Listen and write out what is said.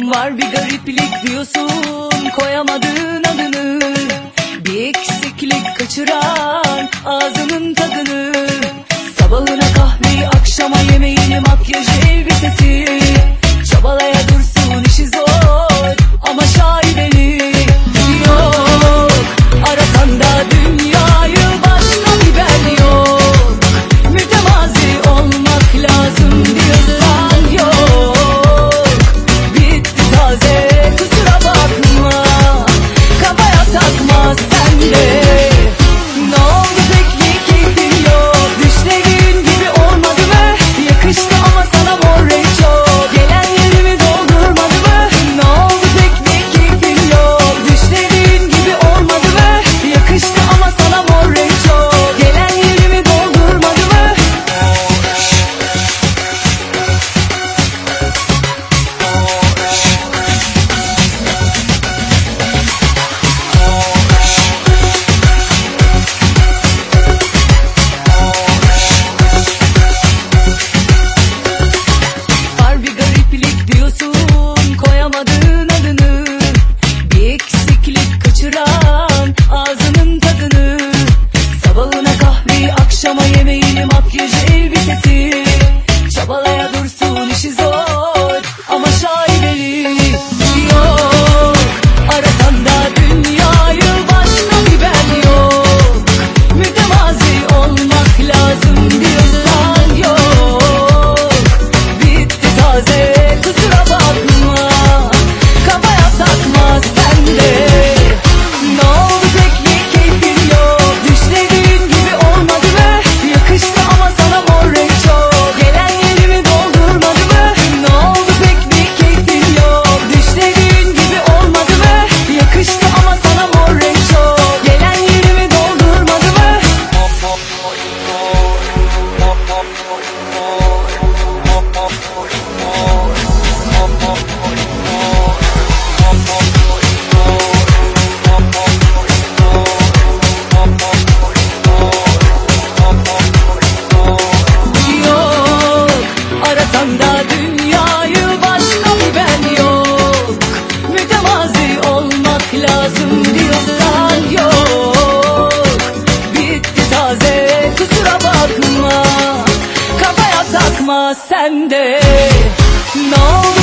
Var bir gariplik diyorsun koyamadığın adını. Bir eksiklik kaçıran ağzının tadını. too long. All sende Ne olur